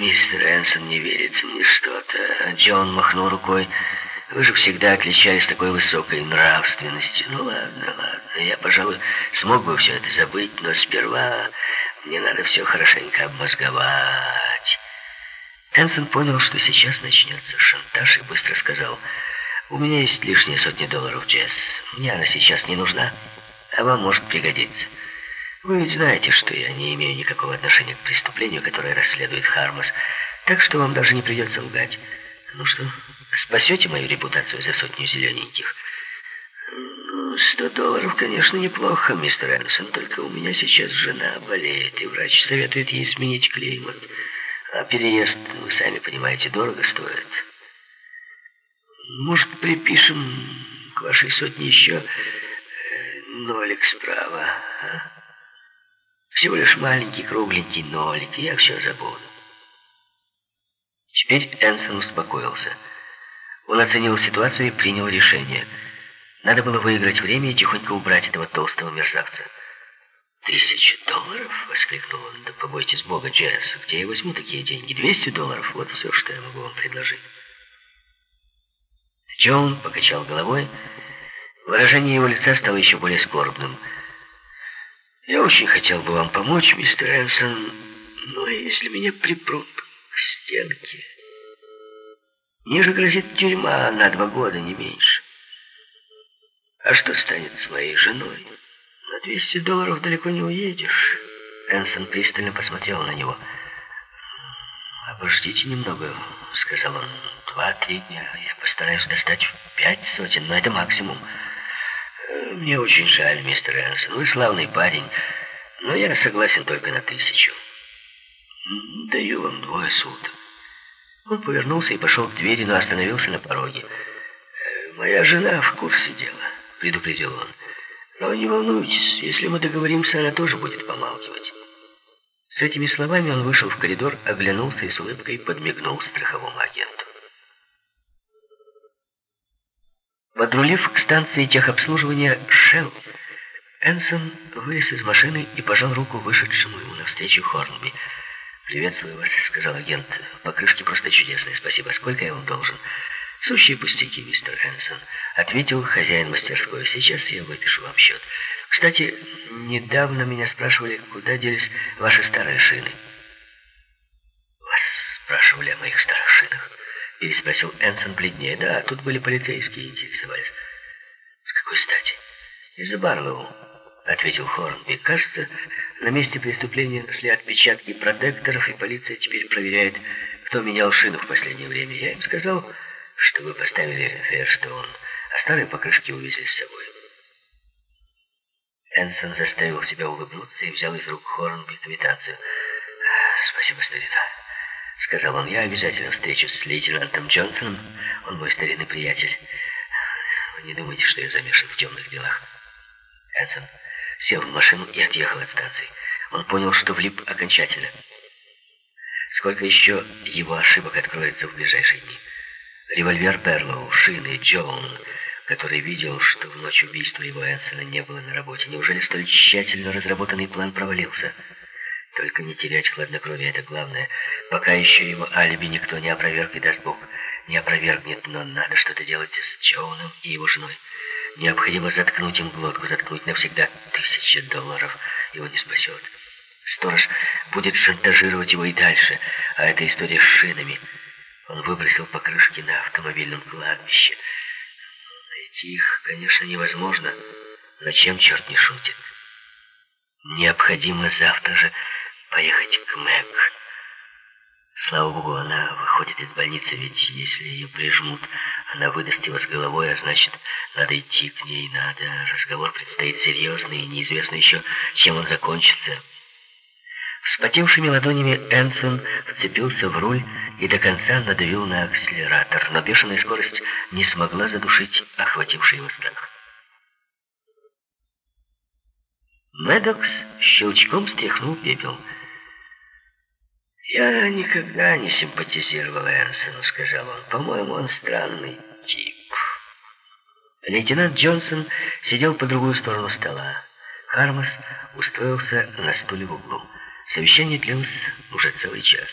мистер Энсон, не верится мне что-то. Джон махнул рукой. Вы же всегда отличались такой высокой нравственностью. Ну ладно, ладно, я, пожалуй, смог бы все это забыть, но сперва мне надо все хорошенько обмозговать. Энсон понял, что сейчас начнется шантаж и быстро сказал, «У меня есть лишние сотни долларов, Джесс. Мне она сейчас не нужна, а вам может пригодиться. Вы ведь знаете, что я не имею никакого отношения к преступлению, которое расследует Хармас, так что вам даже не придется лгать». Ну что, спасете мою репутацию за сотню зелененьких? Ну, сто долларов, конечно, неплохо, мистер Энсон, только у меня сейчас жена болеет, и врач советует ей сменить климат. А переезд, вы сами понимаете, дорого стоит. Может, припишем к вашей сотне еще э, нолик справа, а? Всего лишь маленький кругленький нолик, я все забуду. Теперь Энсон успокоился. Он оценил ситуацию и принял решение. Надо было выиграть время и тихонько убрать этого толстого мерзавца. «Тысяча долларов?» — воскликнул он. «Да побойтесь Бога, Джесс, где я возьму такие деньги? Двести долларов? Вот все, что я могу вам предложить». Джон покачал головой. Выражение его лица стало еще более скорбным. «Я очень хотел бы вам помочь, мистер Энсон, но если меня припрут к стенке. Ниже грозит тюрьма на два года, не меньше. А что станет с моей женой? На 200 долларов далеко не уедешь. Энсон пристально посмотрел на него. «Обождите немного», — сказал он. «Два-три дня. Я постараюсь достать пять сотен, но это максимум. Мне очень жаль, мистер Энсон. Вы славный парень, но я согласен только на тысячу». «Даю вам двое суток». Он повернулся и пошел к двери, но остановился на пороге. «Э, «Моя жена в курсе дела», — предупредил он. «Но не волнуйтесь, если мы договоримся, она тоже будет помалкивать». С этими словами он вышел в коридор, оглянулся и с улыбкой подмигнул страховому агенту. Подрулив к станции техобслуживания «Шелл», Энсон вылез из машины и пожал руку вышедшему ему навстречу Хорнби — «Приветствую вас», — сказал агент. «Покрышки просто чудесные, спасибо. Сколько я вам должен?» «Сущие пустяки, мистер Энсон», — ответил хозяин мастерской. «Сейчас я выпишу вам счет. Кстати, недавно меня спрашивали, куда делись ваши старые шины». «Вас спрашивали о моих старых шинах?» — переспросил Энсон бледнее. «Да, тут были полицейские, интересовались». «С какой стати?» «Из-за Барлоу». — ответил Хорнби. «Кажется, на месте преступления нашли отпечатки протекторов, и полиция теперь проверяет, кто менял шину в последнее время. Я им сказал, что вы поставили Ферстоун, а старые покрышки увезли с собой». Энсон заставил себя улыбнуться и взял из рук Хорнби квитанцию. «Спасибо, старина», — сказал он. «Я обязательно встречусь с лейтенантом Джонсоном. Он мой старинный приятель. Вы не думайте, что я замешан в темных делах». Энсон сел в машину и отъехал от станции. Он понял, что влип окончательно. Сколько еще его ошибок откроется в ближайшие дни? Револьвер Берлоу, шины, Джоун, который видел, что в ночь убийства его Энсона не было на работе. Неужели столь тщательно разработанный план провалился? Только не терять хладнокровие — это главное. Пока еще его алиби никто не опроверг, и даст Бог, не опровергнет, но надо что-то делать с Джоуном и его женой. Необходимо заткнуть им глотку, заткнуть навсегда. Тысяча долларов его не спасет. Сторож будет шантажировать его и дальше, а эта история с шинами. Он выбросил покрышки на автомобильном кладбище. Найти их, конечно, невозможно, но чем черт не шутит? Необходимо завтра же поехать к Мэг. Слава богу, она выходит из больницы, ведь если ее прижмут, она выдаст его с головой, а значит, надо идти к ней, надо. Разговор предстоит серьезный, и неизвестно еще, чем он закончится. Вспотевшими ладонями Энсон вцепился в руль и до конца надавил на акселератор, но бешеная скорость не смогла задушить охвативший его страх. Медокс щелчком стряхнул пепел. «Я никогда не симпатизировал Энсону», — сказал он. «По-моему, он странный тип». Лейтенант Джонсон сидел по другую сторону стола. Хармас устроился на стуле в углу. Совещание длилось уже целый час.